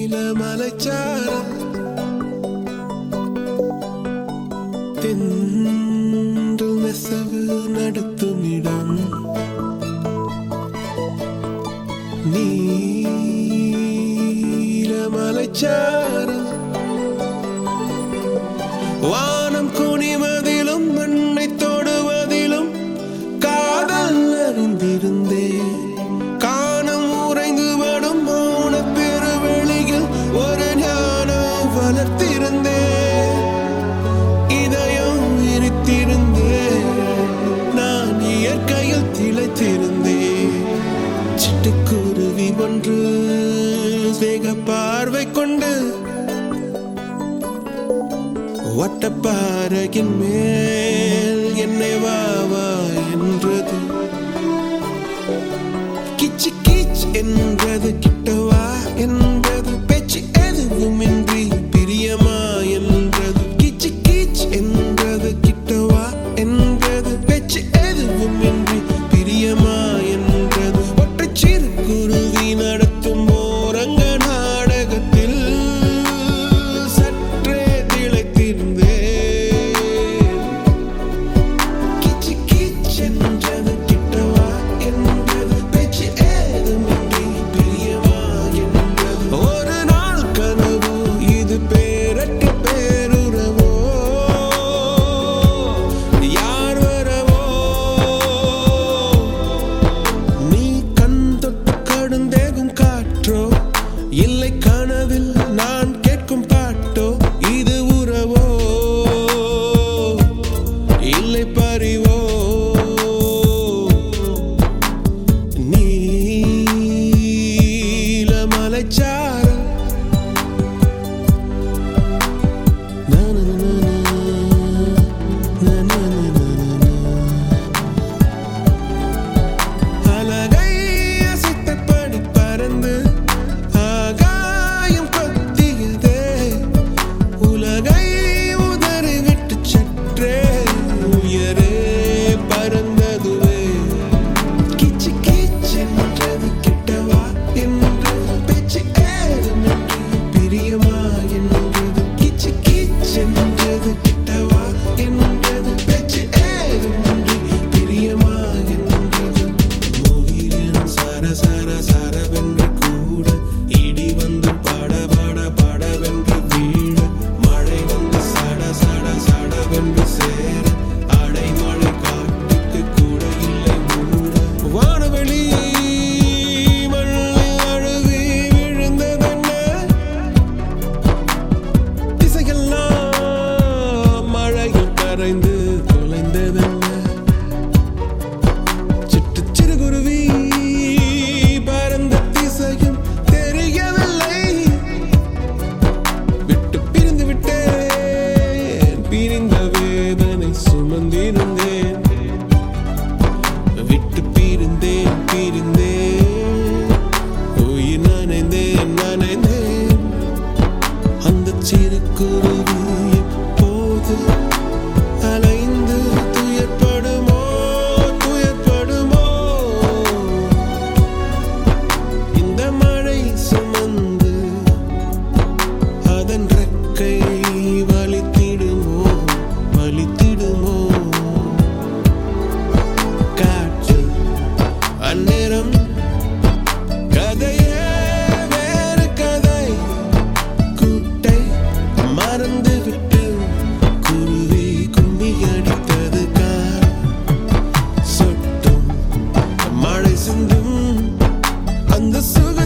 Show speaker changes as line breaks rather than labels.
നീലമലച്ചാറ തിന്തു നെസവ് നടത്തുമിടം. നീലമലച്ചാറ വാ ஏக பார்வை கொண்டு வட்டப்பாறையின் மேல் என்னை வாவா என்றது. நனைந்தேன் நனைந்தேன். அந்த சிறு the.